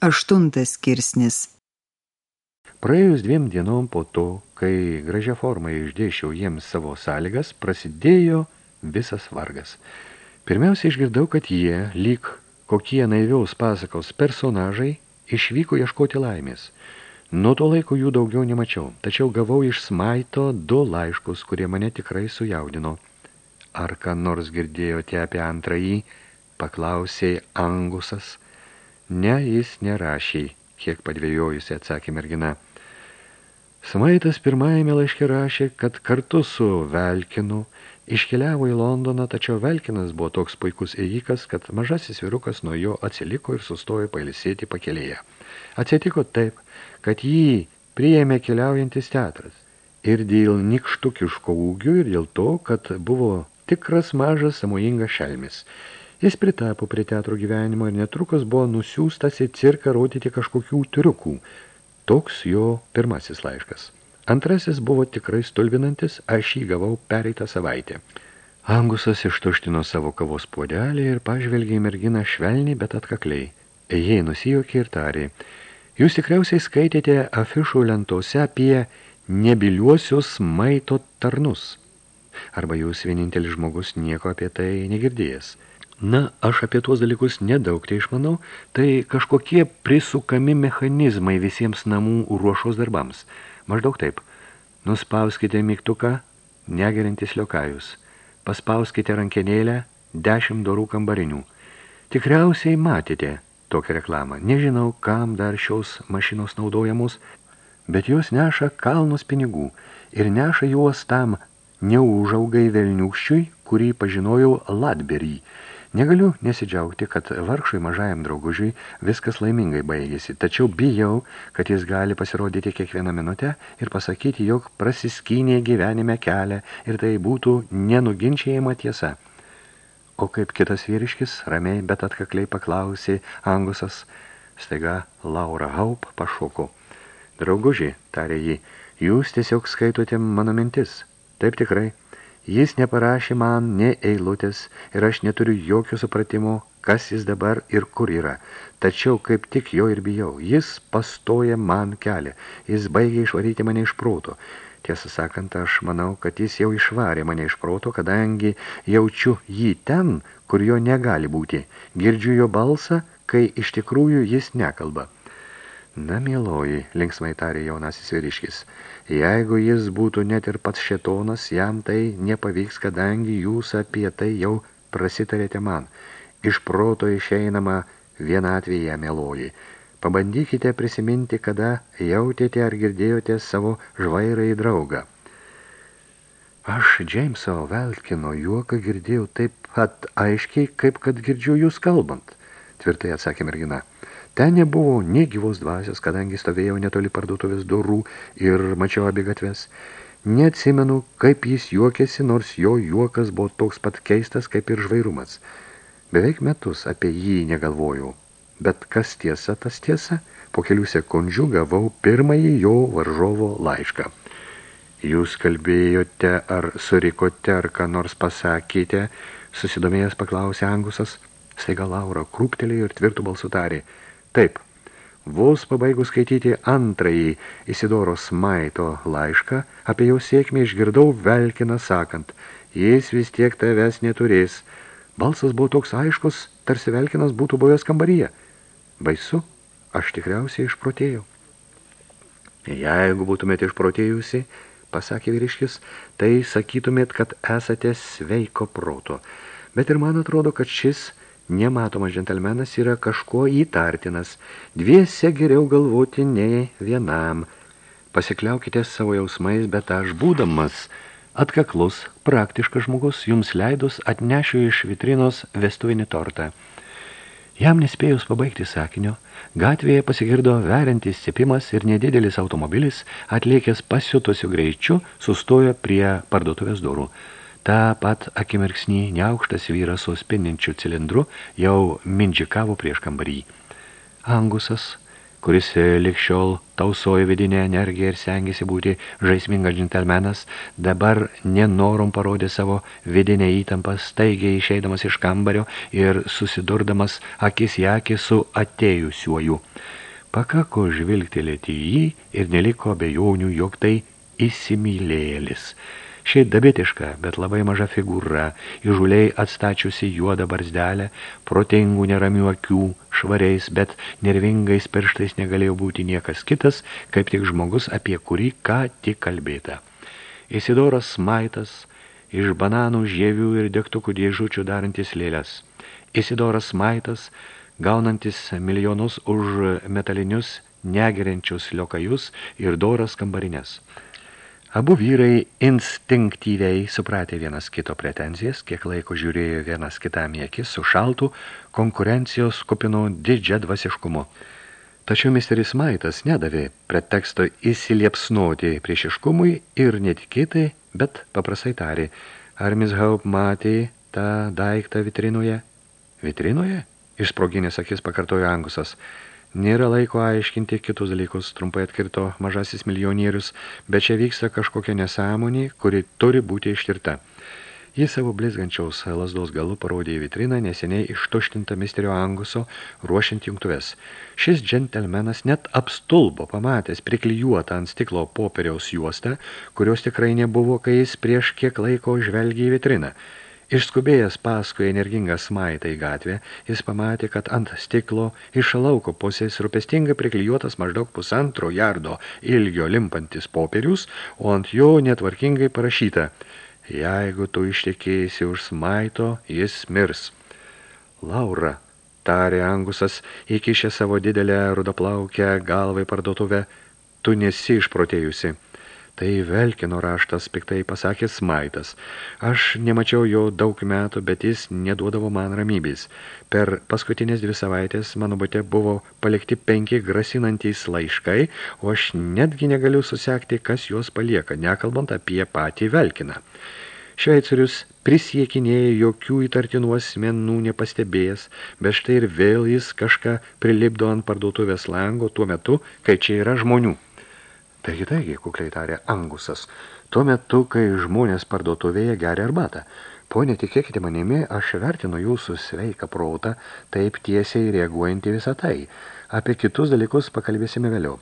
Aštuntas skirsnis Praėjus dviem dienom po to, kai gražia forma išdėšiau jiems savo sąlygas, prasidėjo visas vargas. Pirmiausia, išgirdau, kad jie, lyg kokie naiviaus pasakos personažai, išvyko ieškoti laimės. Nuo to laiko jų daugiau nemačiau, tačiau gavau iš smaito du laiškus, kurie mane tikrai sujaudino. Ar ką nors girdėjote apie antrąjį, paklausė Angusas – Ne, jis nerašė, kiek padvėjojusi atsakė mergina. Smaitas pirmajame laiške rašė, kad kartu su Velkinu iškeliavo į Londoną, tačiau Velkinas buvo toks puikus ėjikas, kad mažasis virukas nuo jo atsiliko ir sustojo pailsėti pakelėje. Atsitiko taip, kad jį priėmė keliaujantis teatras. Ir dėl nikštukiško ūgių, ir dėl to, kad buvo tikras mažas samoingas šelmis. Jis pritapo prie teatro gyvenimo ir netrukus buvo nusiųstas į cirką rodyti kažkokių triukų. Toks jo pirmasis laiškas. Antrasis buvo tikrai stulbinantis, aš jį gavau pereitą savaitę. Angusas ištuštino savo kavos puodelį ir pažvelgė į merginą švelniai, bet atkakliai. Jei nusijokė ir tarė. Jūs tikriausiai skaitėte afišų lentose apie nebiliuosius maito tarnus. Arba jūs vienintelis žmogus nieko apie tai negirdėjęs. Na, aš apie tuos dalykus nedaug tai išmanau, tai kažkokie prisukami mechanizmai visiems namų ruošos darbams. Maždaug taip. Nuspauskite mygtuką, negerintis liokajus. Paspauskite rankenėlę, dešimt dorų kambarinių. Tikriausiai matėte tokią reklamą. Nežinau, kam dar šios mašinos naudojamos, bet jos neša kalnus pinigų ir neša juos tam neužaugai velniūkščiui, kurį pažinojau Latberį – Negaliu nesidžiaugti, kad vargšui mažajam draugužiui viskas laimingai baigėsi, tačiau bijau, kad jis gali pasirodyti kiekvieną minutę ir pasakyti, jog prasiskynė gyvenime kelią ir tai būtų nenuginčiajama tiesa. O kaip kitas vyriškis, ramiai, bet atkakliai paklausė Angusas, staiga Laura Haup pašoko. Drauguži, tarė jį, jūs tiesiog skaitote mano mintis. Taip tikrai. Jis neparašė man ne eilutės ir aš neturiu jokio supratimo, kas jis dabar ir kur yra. Tačiau kaip tik jo ir bijau. Jis pastoja man kelią. Jis baigė išvaryti mane iš proto. Tiesą sakant, aš manau, kad jis jau išvarė mane iš proto, kadangi jaučiu jį ten, kur jo negali būti. Girdžiu jo balsą, kai iš tikrųjų jis nekalba. Na, mieloji, linksmai tarė jaunasis vyriškis, Jeigu jis būtų net ir pats šetonas, jam tai nepavyks, kadangi jūs apie tai jau prasitarėte man. Iš proto išeinama vienatvėje meloji. Pabandykite prisiminti, kada jautėte ar girdėjote savo žvairą į draugą. Aš Džeimso Velkino juoką girdėjau taip pat aiškiai, kaip kad girdžiu jūs kalbant, tvirtai atsakė mergina. Ten nebuvo nie gyvos dvasios, kadangi stovėjau netoli parduotuvės durų ir mačiau abi gatves. Neatsimenu, kaip jis juokėsi, nors jo juokas buvo toks pat keistas, kaip ir žvairumas. Beveik metus apie jį negalvojau. Bet kas tiesa, tas tiesa, po kelių sekundžių gavau pirmąjį jo varžovo laišką. Jūs kalbėjote, ar surikote, ar ką nors pasakėte, susidomėjęs paklausė Angusas. Staiga Laura krūptelėjo ir tvirtų balsų tarė – Taip, vos pabaigus skaityti antrąjį Isidoro Smaito laišką, apie jau sėkmę išgirdau Velkiną sakant, jis vis tiek tavęs neturės. Balsas buvo toks aiškus, tarsi Velkinas būtų buvęs kambaryje. Baisu, aš tikriausiai išprotėjau. Jeigu būtumėte išprotėjusi, pasakė vyriškis, tai sakytumėt, kad esate sveiko proto. Bet ir man atrodo, kad šis nematomas džentelmenas yra kažko įtartinas. Dviese geriau galvoti nei vienam. Pasikliaukite savo jausmais, bet aš būdamas atkaklus, praktiškas žmogus, jums leidus atnešiu iš vitrinos vestuvinį tortą. Jam nespėjus pabaigti sakinio, gatvėje pasigirdo veriantis cepimas ir nedidelis automobilis, atliekęs pasiutusiu greičiu, sustojo prie parduotuvės durų. Ta pat akimirksnį neaukštas vyras su spindinčiu cilindru jau mindžikavo prieš kambarį. Angusas kuris likščiol tausojo vidinę energiją ir sengėsi būti žaismingas džentelmenas, dabar nenorom parodė savo vidinę įtampą, staigiai išeidamas iš kambario ir susidurdamas akis į akį su atėjusiuoju. Pakako žvilgtelėti jį ir neliko bejonių, jog tai įsimylėlis. Šiaip dabitiška, bet labai maža figūra, įžuliai atstačiusi juodą barzdelę, protingų neramių akių, švariais, bet nervingais pirštais negalėjo būti niekas kitas, kaip tik žmogus, apie kurį ką tik kalbėta. Isidoras Maitas, iš bananų, žievių ir degtukų dėžučių darantis lėlės. Isidoras Maitas, gaunantis milijonus už metalinius, negeriančius liokajus ir doras kambarinės. Abu vyrai instinktyviai supratė vienas kito pretenzijas, kiek laiko žiūrėjo vienas kitam į akis su šaltų konkurencijos kupinu didžią dvasiškumu. Tačiau misteris Maitas nedavė preteksto įsiliepsnoti priešiškumui ir netikėtai, bet paprastai tarė, ar Miss Hope matė tą daiktą vitrinoje? Vitrinoje? Išsproginės akis pakartojo Angusas. Nėra laiko aiškinti kitus dalykus, trumpai atkirto mažasis milijonierius, bet čia vyksta kažkokia nesąmonė, kuri turi būti ištirta. Jis savo blizgančiaus lasdos galu parodė į vitriną neseniai ištuštintą misterio Anguso ruošiant jungtuves. Šis džentelmenas net apstulbo pamatęs priklijuotą ant stiklo popieriaus juostą, kurios tikrai nebuvo, kai jis prieš kiek laiko žvelgė į vitriną. Išskubėjęs paskui energingą smaitą į gatvę, jis pamatė, kad ant stiklo iš lauko pusės rūpestingai priklijuotas maždaug pusantro jardo ilgio limpantis popierius, o ant jo netvarkingai parašyta Jeigu tu ištekėsi už smaito, jis mirs. Laura, tarė Angusas, įkišė savo didelę rudoplaukę galvai parduotuvę, tu nesi išprotėjusi. Tai Velkino raštas, piktai pasakė Smaitas. Aš nemačiau jo daug metų, bet jis neduodavo man ramybės. Per paskutinės dvi savaitės mano bute buvo palikti penki grasinantys laiškai, o aš netgi negaliu susekti, kas juos palieka, nekalbant apie patį Velkiną. Šveicarius prisiekinėja jokių įtartinų asmenų nepastebėjęs, bet štai ir vėl jis kažką prilipdo ant parduotuvės lango tuo metu, kai čia yra žmonių. Taigi, taigi, kukliai tarė Angusas, tuo metu, kai žmonės parduotuvėje geria arbatą. Pone, tikėkite manimi, aš vertinu jūsų sveiką protą, taip tiesiai reaguojantį visą tai. Apie kitus dalykus pakalbėsime vėliau.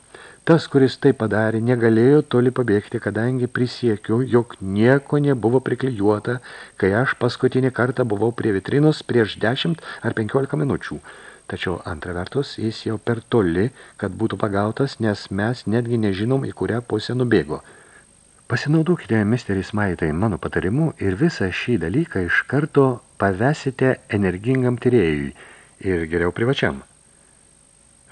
Tas, kuris tai padarė, negalėjo toli pabėgti, kadangi prisiekiu, jog nieko nebuvo priklijuota, kai aš paskutinį kartą buvau prie vitrinos prieš 10 ar 15 minučių. Tačiau antra vertus, jis jau per toli, kad būtų pagautas, nes mes netgi nežinom, į kurią pusę nubėgo. Pasinaudokite, misteris Maitai, mano patarimu ir visą šį dalyką iš karto pavesite energingam tyrėjui ir geriau privačiam.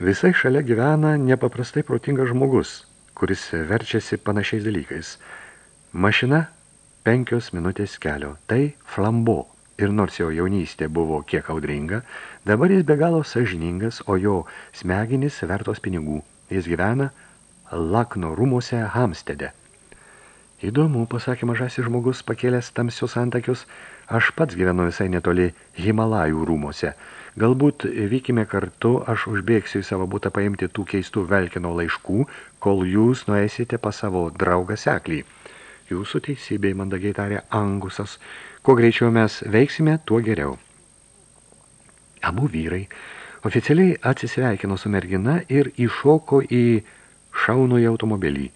Visai šalia gyvena nepaprastai protingas žmogus, kuris verčiasi panašiais dalykais. Mašina penkios minutės kelio, tai flambo. Ir nors jo jaunystė buvo kiek audringa, dabar jis be galo sažiningas, o jo smegenys vertos pinigų. Jis gyvena Lakno rūmose Hamstede. Įdomu, pasakė mažasis žmogus, pakėlęs tamsius antakius, aš pats gyvenu visai netoli Himalajų rūmose. Galbūt vykime kartu, aš užbėgsiu į savo būtą paimti tų keistų velkino laiškų, kol jūs nueisite pas savo draugą seklį. Jūsų teisybei, mandagiai tarė Angusas, Kuo greičiau mes veiksime, tuo geriau. Abu vyrai oficialiai atsisveikino su mergina ir iššoko į šaunųjį automobilį.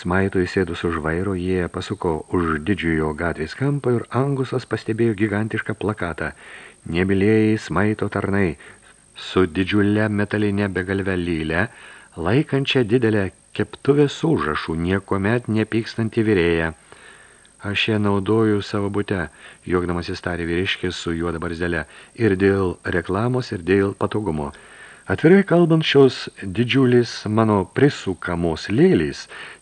Smaito įsėdus už vairo, jie pasuko už didžiojo gatvės kampą ir Angusas pastebėjo gigantišką plakatą. Nebilėjai Smaito tarnai su didžiulė metalinė begalve lylę, laikančią didelę keptuvės užrašų, niekomet nepykstantį vyrėją – Aš ją naudoju savo bute, juokdamas įstarė vyriškis su juoda barzdelė, ir dėl reklamos, ir dėl patogumo. Atvirai kalbant, šios didžiulis mano prisukamos lėlės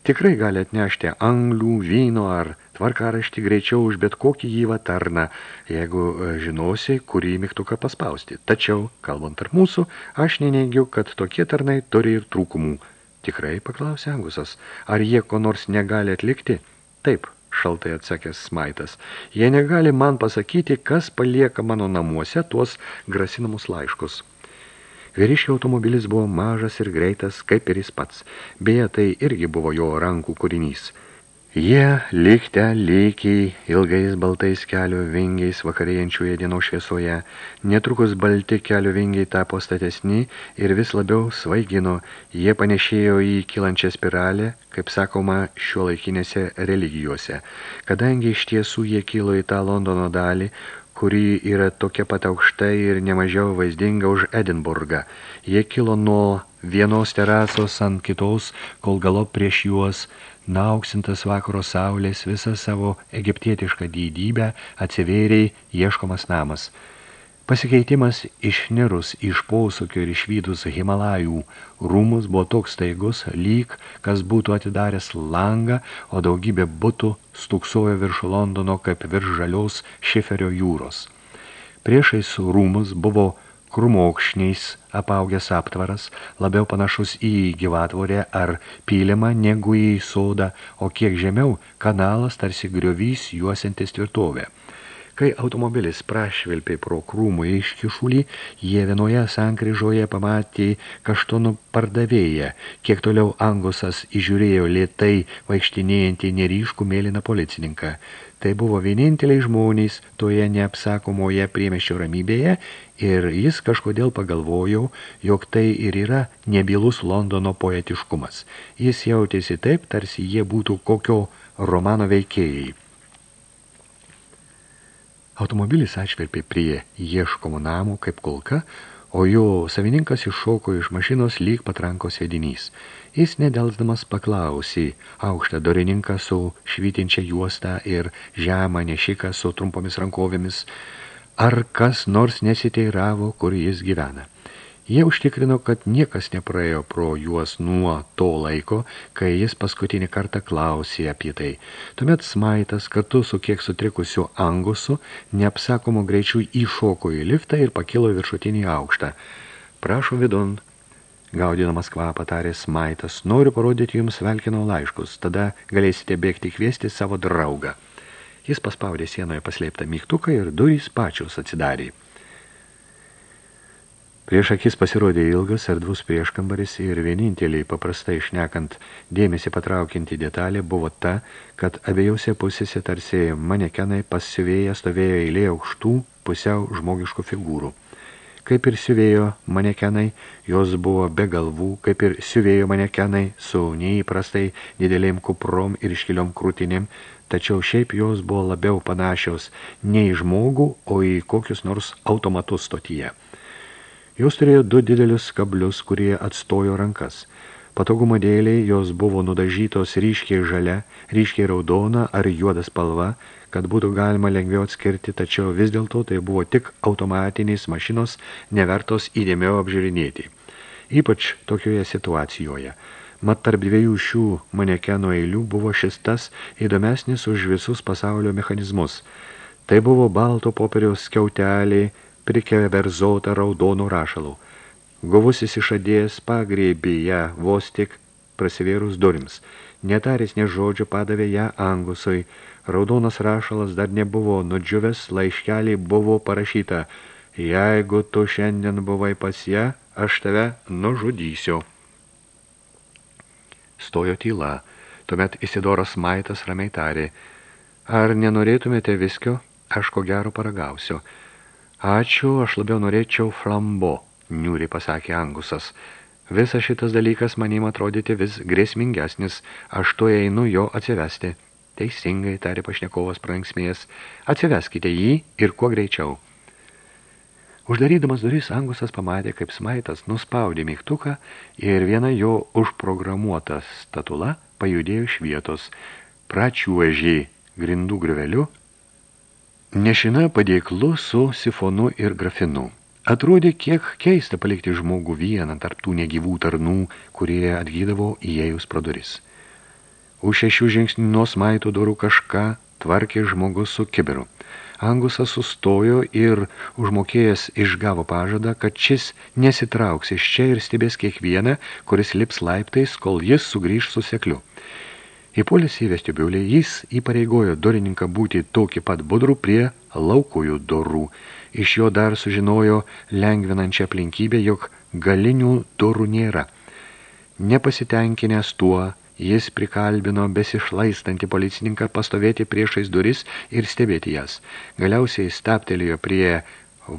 tikrai gali atnešti anglių, vyno ar tvarkaraštį greičiau už bet kokį gyvą tarną, jeigu e, žinosi, kurį mygtuką paspausti. Tačiau, kalbant tarp mūsų, aš neneigiu, kad tokie tarnai turi ir trūkumų. Tikrai, paklausė Angusas, ar jie ko nors negali atlikti? Taip, šaltai atsakęs Smaitas. Jie negali man pasakyti, kas palieka mano namuose tuos grasinamus laiškus. Vyriškio automobilis buvo mažas ir greitas, kaip ir jis pats. Beje, tai irgi buvo jo rankų kūrinys. Jie likte lygiai ilgais baltais kelio vingiais vakarėjančioje dienos šviesoje. Netrukus balti kelio vingiai tapo statesni ir vis labiau svaigino. Jie panešėjo į kilančią spiralę, kaip sakoma, šio laikinėse religijose. Kadangi iš tiesų jie kilo į tą Londono dalį, kuri yra tokia pat aukšta ir nemažiau vaizdinga už Edinburgą. Jie kilo nuo vienos terasos ant kitos, kol galop prieš juos, nauksintas vakaro saulės visą savo egiptietišką dydybę atsivėriai ieškomas namas – Pasikeitimas išnirus iš posūkio ir išvydus Himalajų rūmus buvo toks staigus, lyg kas būtų atidaręs langą, o daugybė būtų stuksojo virš Londono kaip virš žaliaus šiferio jūros. Priešais rūmus buvo krumokšniais apaugęs aptvaras, labiau panašus į gyvatvorę ar pylimą negu į sodą, o kiek žemiau kanalas tarsi griovys juosiantis tvirtovę. Kai automobilis prašvilpė pro krūmų iškišulį, jie vienoje sankryžoje pamatė kaštonų pardavėją. Kiek toliau Angusas įžiūrėjo lietai vaikštinėjantį neryškų mėlyną policininką. Tai buvo vieninteliai žmonės toje neapsakomoje priemeščio ramybėje ir jis kažkodėl pagalvojo, jog tai ir yra nebylus Londono poetiškumas. Jis jautėsi taip, tarsi jie būtų kokio romano veikėjai. Automobilis atšvelpė prie ieškomo namo kaip kulka, o jo savininkas iššoko iš mašinos lyg patranko sėdinys. Jis nedelsdamas paklausė aukštą dorininką su švytinčia juosta ir žemą nešiką su trumpomis rankovėmis, ar kas nors nesiteiravo, kur jis gyvena. Jie užtikrino, kad niekas nepraėjo pro juos nuo to laiko, kai jis paskutinį kartą klausė apie tai. Tuomet Smaitas kartu su kiek sutrikusiu Angusu neapsakomu greičiu įšoko į liftą ir pakilo viršutinį aukštą. Prašau vidun, gaudinamas kvapą tarė Smaitas, noriu parodyti jums Velkino laiškus, tada galėsite bėgti kviesti savo draugą. Jis paspaudė sienoje paslėptą mygtuką ir durys pačios atsidarė. Prieš akis pasirodė ilgas erdvus prieškambaris ir vieninteliai paprastai išnekant dėmesį patraukinti detalė buvo ta, kad abiejose pusėse tarsi manekenai pasivėję stovėjo eilė aukštų pusiau žmogiškų figūrų. Kaip ir siuvėjo manekenai, jos buvo be galvų, kaip ir siuvėjo manekenai su neįprastai didelėm kuprom ir iškiliom krūtinėm, tačiau šiaip jos buvo labiau panašios ne į žmogų, o į kokius nors automatus stotyje. Jos turėjo du didelius kablius, kurie atstojo rankas. Patogumo dėliai jos buvo nudažytos ryškiai žalia, ryškiai raudona ar juoda spalva, kad būtų galima lengviau atskirti, tačiau vis dėlto tai buvo tik automatinės mašinos nevertos įdėmiau apžiūrinėti. Ypač tokioje situacijoje. Mat tarp dviejų šių manekeno eilių buvo šis tas įdomesnis už visus pasaulio mechanizmus. Tai buvo balto popieriaus skiautelė, prikeverzota raudonų rašalų. Guvusis išadėjęs pagrėbė ją vos tik prasivėrus durims. Netarės ne žodžio padavė ją angusui. Raudonas rašalas dar nebuvo nudžiuvęs, laiškelį buvo parašyta Jeigu tu šiandien buvai pas ją, aš tave nužudysiu. Stojo tyla. Tuomet Isidoras Maitas ramiai tarė, ar nenorėtumėte viskio, aš ko gero paragausiu. Ačiū, aš labiau norėčiau flambo, niūriai pasakė Angusas. Visas šitas dalykas manim atrodyti vis grėsmingesnis, aš to einu jo atsivesti. Teisingai, tarė pašnekovas pralinksmės, atsiveskite jį ir kuo greičiau. Uždarydamas duris, Angusas pamatė, kaip smaitas nuspaudė mygtuką ir viena jo užprogramuota statula pajudėjo iš vietos. Pračiuožė grindų griveliu Nešina padėklu su sifonu ir grafinu. Atrodė kiek keista palikti žmogų vieną tarp tų negyvų tarnų, kurie atgydavo įėjus pro duris. Už šešių žingsnių nuo smaitų durų kažką tvarkė žmogus su kibiru. Angusas sustojo ir užmokėjęs išgavo pažadą, kad šis nesitrauks iš čia ir stebės kiekvieną, kuris lips laiptais, kol jis sugrįž su sekliu. Įpolės į vestibiulį jis įpareigojo dorininką būti tokį pat budrų prie laukųjų dorų. Iš jo dar sužinojo lengvinančią aplinkybę, jog galinių durų nėra. Nepasitenkinęs tuo, jis prikalbino besišlaistantį policininką pastovėti priešais duris ir stebėti jas. Galiausiai staptelėjo prie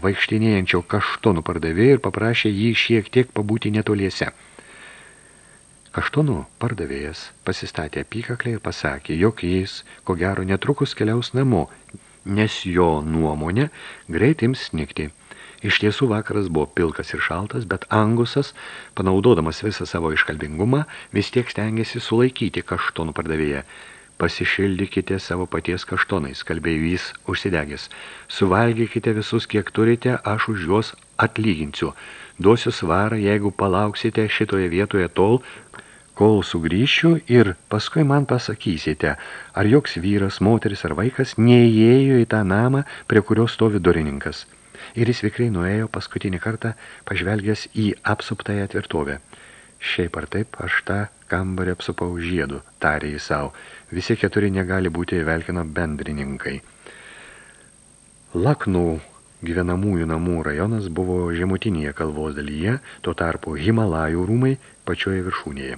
vaikštinėjančio kaštonų pardavėjo ir paprašė jį šiek tiek pabūti netoliese. Kaštonų pardavėjas pasistatė apykaklę ir pasakė, jog jis, ko gero, netrukus keliaus namo, nes jo nuomonė greit ims snikti. Iš tiesų vakaras buvo pilkas ir šaltas, bet Angusas, panaudodamas visą savo iškalbingumą, vis tiek stengiasi sulaikyti kaštonų pardavėją. Pasišildykite savo paties kaštonais, kalbėjo jis užsidegęs. Suvalgykite visus, kiek turite, aš už juos atlyginsiu. Duosiu svarą, jeigu palauksite šitoje vietoje tol, kol sugrįšiu ir paskui man pasakysite, ar joks vyras, moteris ar vaikas neįėjo į tą namą, prie kurio stovi durininkas. Ir jis vikrai nuėjo paskutinį kartą, pažvelgęs į apsuptąją tvirtovę. Šiaip ar taip, aš tą kambarį apsupau žiedu, tarė į savo. Visi keturi negali būti Velkino bendrininkai. Laknų gyvenamųjų namų rajonas buvo žemutinėje kalvos dalyje, tuo tarpu Himalajų rūmai pačioje viršūnėje.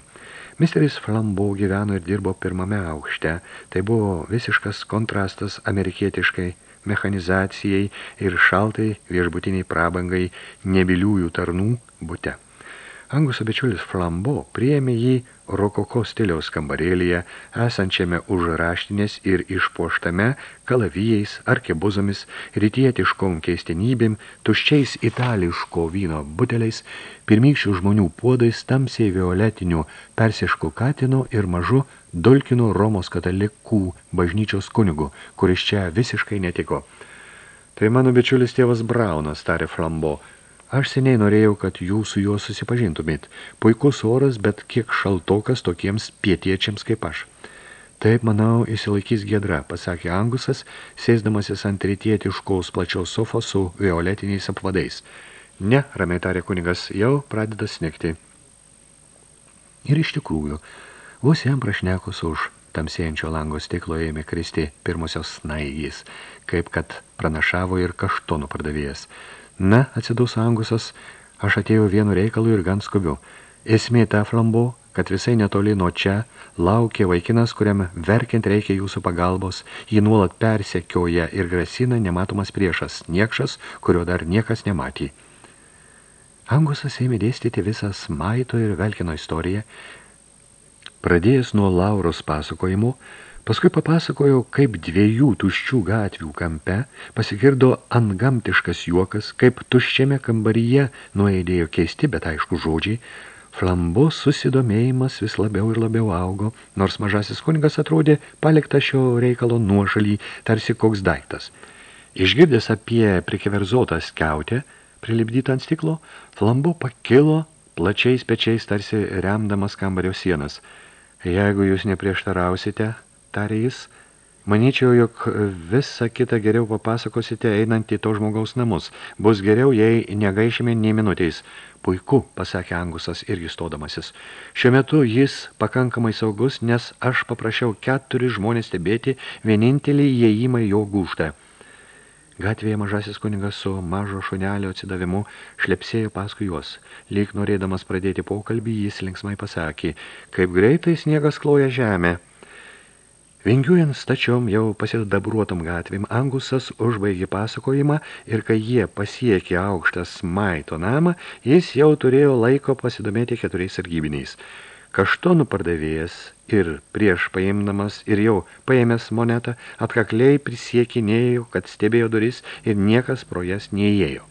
Misteris Flambo gyveno ir dirbo pirmame aukšte. Tai buvo visiškas kontrastas amerikietiškai mechanizacijai ir šaltai viešbutiniai prabangai nebiliųjų tarnų bute. Anguso bičiulis Flambo priėmė jį rokoko stiliaus kambarėlyje, esančiame už raštinės ir išpoštame kalavijais, arkebuzomis, rytietiškom keistenybėm, tuščiais itališko vyno buteliais, pirmykščių žmonių puodais, tamsiai violetinių persiškų katino ir mažu dulkino Romos katalikų bažnyčios kunigu, kuris čia visiškai netiko. Tai mano bičiulis tėvas Braunas, tarė Flambo, Aš seniai norėjau, kad jūs su juo susipažintumėt. Puikus oras, bet kiek šaltokas tokiems pietiečiams kaip aš. Taip, manau, įsilaikys giedra, pasakė Angusas, sėsdamasis ant rytietiškaus plačiaus sofos su violetiniais apvadais. Ne, ramiai tarė kunigas, jau pradeda snekti. Ir iš tikrųjų, vos jam prašnekus už tamsėjančio lango stiklo ėmė kristi pirmosios snaigys, kaip kad pranašavo ir kaštonų pardavėjas – Na, atsidus angusas, aš atėjau vienu reikalu ir gan skubiu. Esmė ta flambo, kad visai netoli nuo čia laukia vaikinas, kuriam verkiant reikia jūsų pagalbos, jį nuolat persekioja ir grasina nematomas priešas, niekšas, kurio dar niekas nematė. Angusas ėmė dėstyti visą Smaito ir Velkino istoriją, pradėjęs nuo Lauros pasakojimų, Paskui papasakojo, kaip dviejų tuščių gatvių kampe pasigirdo antgamtiškas juokas, kaip tuščiame kambaryje nueidėjo keisti, bet aišku žodžiai. Flambos susidomėjimas vis labiau ir labiau augo, nors mažasis kunigas atrodė palikta šio reikalo nuošalį, tarsi koks daiktas. Išgirdęs apie prikeverzotą skiautę, prilipdytą ant stiklo, Flambo pakilo plačiais pečiais, tarsi remdamas kambario sienas. Jeigu jūs neprieštarausite, tarė jis, manyčiau, jog visą kitą geriau papasakosite einant į to žmogaus namus. Bus geriau, jei negaišime nei minutės. Puiku, pasakė Angusas irgi stodamasis. Šiuo metu jis pakankamai saugus, nes aš paprašiau keturi žmonės stebėti vienintelį įėjimą jo gūžtą. Gatvėje mažasis kunigas su mažo šunelio atsidavimu šlepsėjo paskui juos. Lyg norėdamas pradėti pokalbį, jis linksmai pasakė, kaip greitai sniegas kloja žemę. Vingiuojant stačiom jau pasidabruotom gatvėm, Angusas užbaigė pasakojimą ir kai jie pasiekė aukštas maito namą, jis jau turėjo laiko pasidomėti keturiais sargybiniais. Kaštonų pardavėjas ir prieš paimdamas ir jau paėmęs monetą atkakliai prisiekinėjo, kad stebėjo duris ir niekas pro jas neįėjo.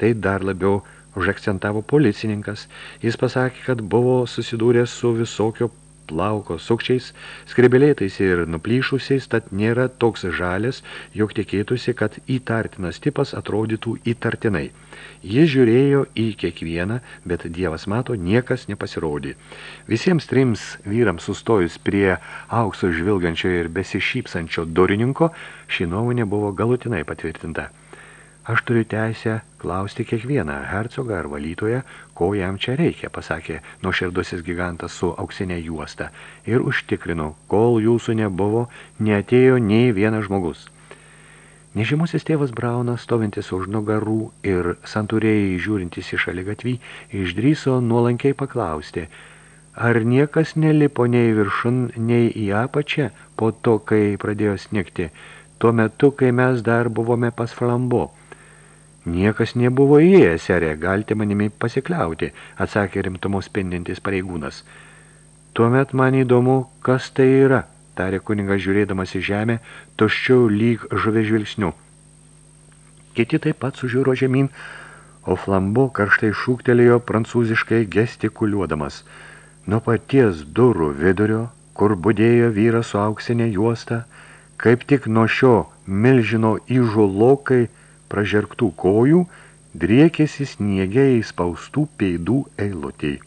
Tai dar labiau užakcentavo policininkas. Jis pasakė, kad buvo susidūręs su visokio plauko sukčiais, skribelėtais ir nuplyšusiais, tad nėra toks žalės, jog tikėtųsi, kad įtartinas tipas atrodytų įtartinai. Jis žiūrėjo į kiekvieną, bet Dievas mato, niekas nepasirodė. Visiems trims vyrams sustojus prie aukso žvilgančio ir besišypsančio durininko, ši nuomonė buvo galutinai patvirtinta. Aš turiu teisę klausti kiekvieną hercogą ar valytoją, ko jam čia reikia, pasakė nuoširdusis gigantas su auksinė juosta ir užtikrinau, kol jūsų nebuvo, neatėjo nei vienas žmogus. Nežymusis tėvas Braunas, stovintis už nugarų ir santūrėjai žiūrintis į šaligatvį, išdryso nuolankiai paklausti, ar niekas nelipo nei viršun, nei į apačią po to, kai pradėjo snigti, tuo metu, kai mes dar buvome pas flambo. Niekas nebuvo įėjęs, serė, galite manimi pasikliauti, atsakė rimtumo spindintis pareigūnas. Tuomet man įdomu, kas tai yra, tarė kunigas žiūrėdamas į žemę, tuščiau lyg žuvė žvilgsniu. Kiti taip pat sužiūro žemyn, o flambo karštai šūktelėjo prancūziškai gestikuliuodamas. Nuo paties durų vidurio, kur būdėjo vyras su auksinė juosta, kaip tik nuo šio milžino įžulokai pražerktų kojų driekėsi sniegiai spaustų peidų eilutėj.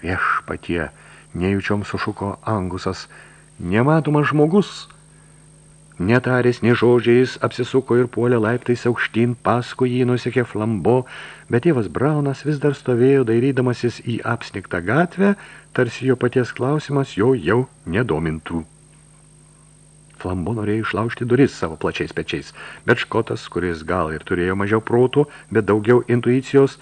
Viešpatie, nejučiom sušuko angusas, nematomas žmogus. Netarės ne žodžiais apsisuko ir puolė laiptais aukštyn, paskui jį nusekė flambo, bet tėvas Braunas vis dar stovėjo dairydamasis į apsniktą gatvę, tarsi jo paties klausimas jo jau nedomintų. Flambo norėjo išlaužti duris savo plačiais pečiais, bet škotas, kuris gal ir turėjo mažiau protų, bet daugiau intuicijos,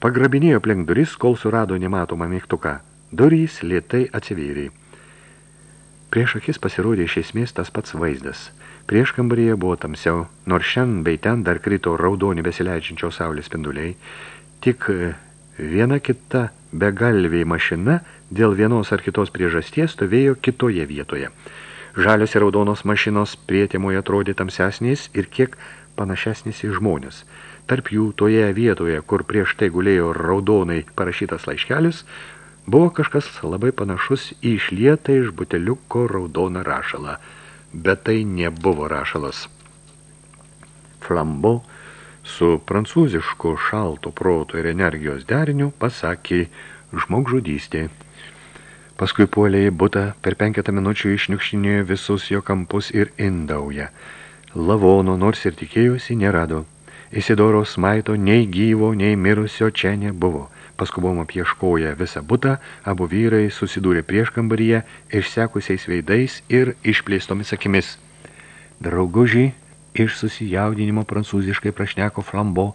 pagrabinėjo plenk duris, kol surado nematomą mygtuką. Durys lietai atsivėrė. Prieš akis pasirodė iš esmės tas pats vaizdas. Prieš kambaryje buvo tamsiau, nors šiandien bei ten dar krito raudoni besileidžiančio saulės spinduliai, tik viena kita begalviai mašina dėl vienos ar kitos priežasties stovėjo kitoje vietoje – Žalios ir raudonos mašinos prietėmoje atrodė tamsesnės ir kiek panašesnės į žmonės. Tarp jų toje vietoje, kur prieš tai gulėjo raudonai parašytas laiškelis, buvo kažkas labai panašus į išlietą iš buteliuko raudoną rašalą. Bet tai nebuvo rašalas. Flambo su prancūzišku šalto proto ir energijos deriniu pasakė žmogžudystė. Paskui puolė į butą, per penketą minučių išniukštinėjo visus jo kampus ir indauja. Lavono, nors ir tikėjusi, nerado. Isidoro smaito nei gyvo, nei mirusio čia nebuvo. Paskubom apieškoję visą butą, abu vyrai susidūrė prieš kambaryje, išsekusiais veidais ir išplėstomis akimis. Draugužiai iš susijaudinimo prancūziškai prašneko flambo,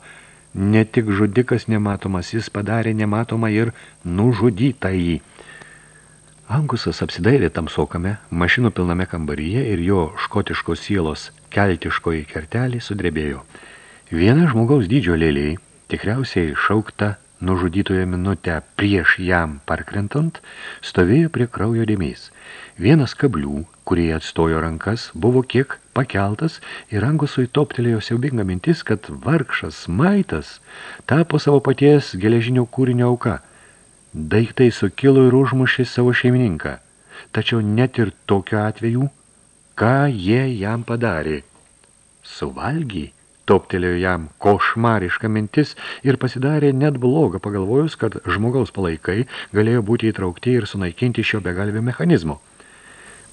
ne tik žudikas nematomas, jis padarė nematomą ir nužudytą jį. Angusas apsidairė tamsokame, mašinų pilname kambaryje ir jo škotiškos sielos keltiškoji kertelė sudrebėjo. Viena žmogaus dydžio lėliai, tikriausiai šaukta nužudytoje minutę prieš jam parkrentant, stovėjo prie kraujo dėmės. Vienas kablių, kurie atstojo rankas, buvo kiek pakeltas ir Angusui toptelėjo siaubinga mintis, kad vargšas maitas tapo savo paties geležinio kūrinio auka – Daiktai sukilo ir užmušė savo šeimininką. Tačiau net ir tokiu atveju, ką jie jam padarė? Suvalgy, toptelėjo jam košmariška mintis ir pasidarė net blogą pagalvojus, kad žmogaus palaikai galėjo būti įtraukti ir sunaikinti šio begalvio mechanizmo.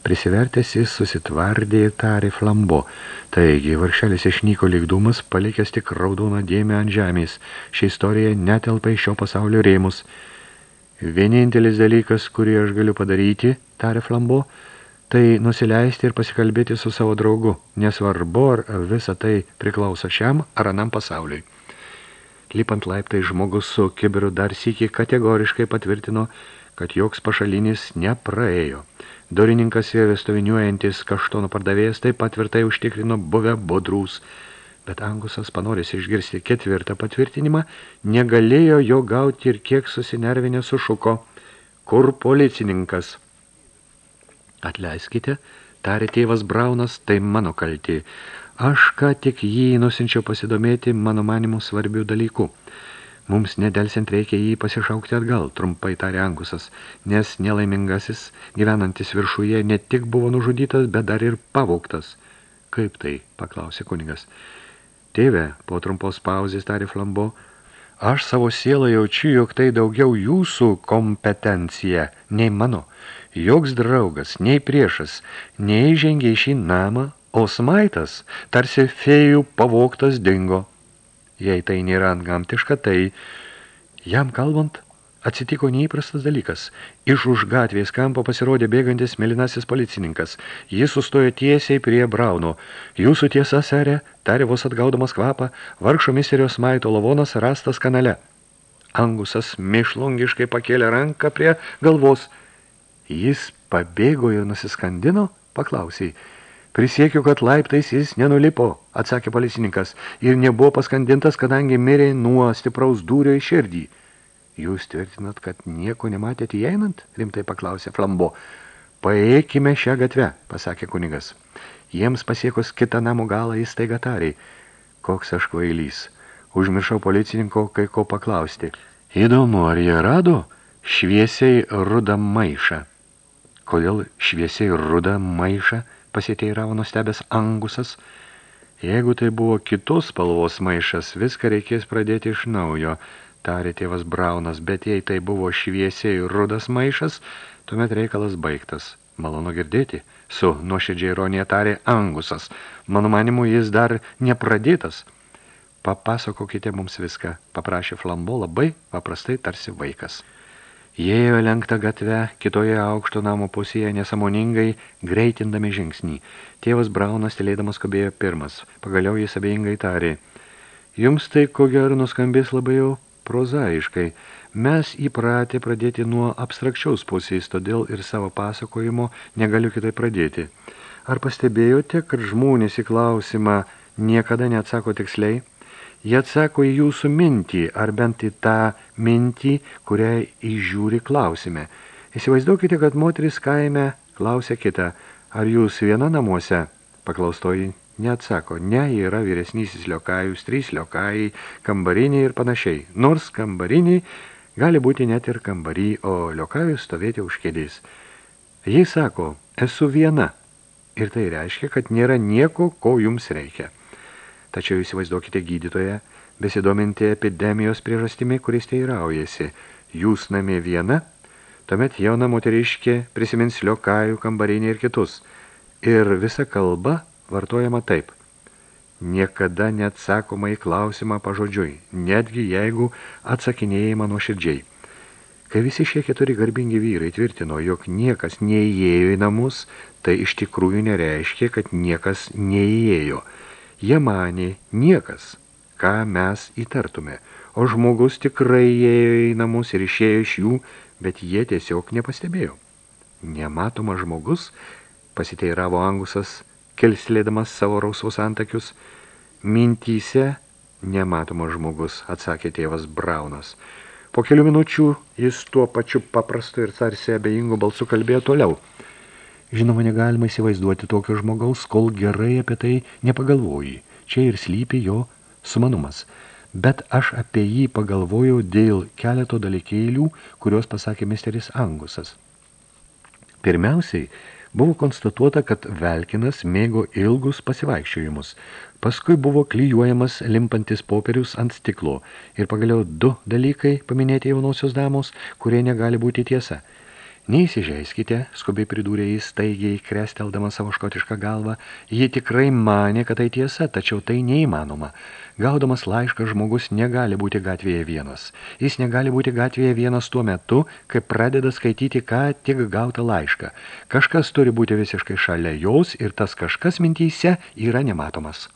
Prisivertęs jis susitvardė ir tarė flambo. Taigi, varšelis išnyko lygdumas, palikęs tik raudoną dėmę ant žemės. Ši istorija netelpa iš šio pasaulio rėmus – Vienintelis dalykas, kurį aš galiu padaryti, tarė Flambo, tai nusileisti ir pasikalbėti su savo draugu, nesvarbu, ar visa tai priklauso šiam ar anam pasauliui. Lipant laiptai žmogus su kibiru dar sykį kategoriškai patvirtino, kad joks pašalinis nepraėjo. Durininkas ir vestoviniuojantis kaštonų pardavėjas taip patvirtai užtikrino buvę bodrūs, bet Angusas panorės išgirsti ketvirtą patvirtinimą, negalėjo jo gauti ir kiek susinervinę sušuko. Kur policininkas? Atleiskite, tarė tėvas Braunas, tai mano kaltė. Aš ką tik jį nusinčiau pasidomėti mano manimų svarbių dalykų. Mums nedelsiant reikia jį pasišaukti atgal, trumpai tarė Angusas, nes nelaimingasis, gyvenantis viršuje, ne tik buvo nužudytas, bet dar ir pavauktas. Kaip tai, paklausė kunigas. Tėve, po trumpos pauzės tarė Flambo, aš savo sielą jaučiu, jog tai daugiau jūsų kompetencija, nei mano. Joks draugas, nei priešas, neįžengė į šį namą, o smaitas, tarsi fėjų pavoktas dingo. Jei tai nėra antgamtiška, tai jam kalbant, atsitiko neįprastas dalykas. Iš už gatvės kampo pasirodė bėgantis melinasis policininkas. Jis sustojo tiesiai prie Brauno. Jūsų tiesa, serė, tarė vos atgaudamas kvapą, vargšo misterijos maito lavonas rastas kanale. Angusas mišlungiškai pakėlė ranką prie galvos. Jis pabėgo ir nusiskandino, paklausė. Prisiekiu, kad laiptais jis nenulipo, atsakė policininkas, ir nebuvo paskandintas, kadangi mirė nuo stipraus dūrio į širdį. Jūs tvirtinat, kad nieko nematėte įeinant? Rimtai paklausė Flambo. Paėkime šią gatvę, pasakė kunigas. Jiems pasiekus kitą namų galą jis taiga tariai. Koks aš kvailys. Užmiršau policininko kai ko paklausti. Įdomu, ar jie rado šviesiai rudą maišą? Kodėl šviesiai rudą maišą? pasiteiravo nustebęs Angusas. Jeigu tai buvo kitos spalvos maišas, viską reikės pradėti iš naujo, tarė tėvas Braunas, bet jei tai buvo šviesiai rudas maišas, tuomet reikalas baigtas. Malonu girdėti, su nuoširdžiai ironija tarė Angusas. Mano manimu, jis dar nepradėtas. Papasakokite mums viską, paprašė Flambo labai paprastai tarsi vaikas. Jie ėjo lenktą gatvę, kitoje aukšto namo pusėje nesamoningai, greitindami žingsnį. Tėvas Braunas tylėdamas skubėjo pirmas. Pagaliau jis abejingai tarė. Jums tai ko gero nuskambės labai jau prozaiškai. Mes įpratę pradėti nuo abstrakčiaus pusės, todėl ir savo pasakojimo negaliu kitai pradėti. Ar pastebėjote, kad žmonės į klausimą niekada neatsako tiksliai? Jie atsako į jūsų mintį, ar bent į tą mintį, kurią įžiūri klausime. Įsivaizduokite, kad moteris kaime klausia kitą, ar jūs viena namuose? Paklaustoji neatsako. Ne, yra vyresnysis liokajus, trys liokajai, kambariniai ir panašiai. Nors kambariniai gali būti net ir kambarį, o liokajus stovėti už kėdės. Jis sako, esu viena. Ir tai reiškia, kad nėra nieko, ko jums reikia. Tačiau įsivaizduokite gydytoje, besidominti epidemijos priežastimi, kuris teiraujasi. Jūs namie viena, tuomet jauna moteriškė prisimins liokajų, kambarinį ir kitus. Ir visa kalba vartojama taip. Niekada neatsakoma į klausimą pažodžiui, netgi jeigu atsakinėjama nuoširdžiai. Kai visi šie keturi garbingi vyrai tvirtino, jog niekas neįėjo į namus, tai iš tikrųjų nereiškia, kad niekas neįėjo – Jie manė niekas, ką mes įtartume, o žmogus tikrai ėjo į namus ir išėjo iš jų, bet jie tiesiog nepastebėjo. Nematomas žmogus, pasiteiravo Angusas, kelslėdamas savo rausvus antakius, mintyse nematomas žmogus, atsakė tėvas Braunas. Po kelių minučių jis tuo pačiu paprastu ir tarsi abejingu balsu kalbėjo toliau – Žinoma, negalima įsivaizduoti tokio žmogaus, kol gerai apie tai nepagalvoji. Čia ir slypi jo sumanumas. Bet aš apie jį pagalvojau dėl keleto dalykėlių, kuriuos pasakė misteris Angusas. Pirmiausiai, buvo konstatuota, kad Velkinas mėgo ilgus pasivaikščiojimus. Paskui buvo klyjuojamas limpantis popierius ant stiklo. Ir pagaliau du dalykai paminėti jaunosios damos, kurie negali būti tiesa – Neįsižeiskite, skubiai pridūrė jis staigiai, kresteldamas savo škotišką galvą. Ji tikrai manė, kad tai tiesa, tačiau tai neįmanoma. Gaudamas laišką žmogus negali būti gatvėje vienas. Jis negali būti gatvėje vienas tuo metu, kai pradeda skaityti ką tik gautą laišką. Kažkas turi būti visiškai šalia jos ir tas kažkas mintyse yra nematomas.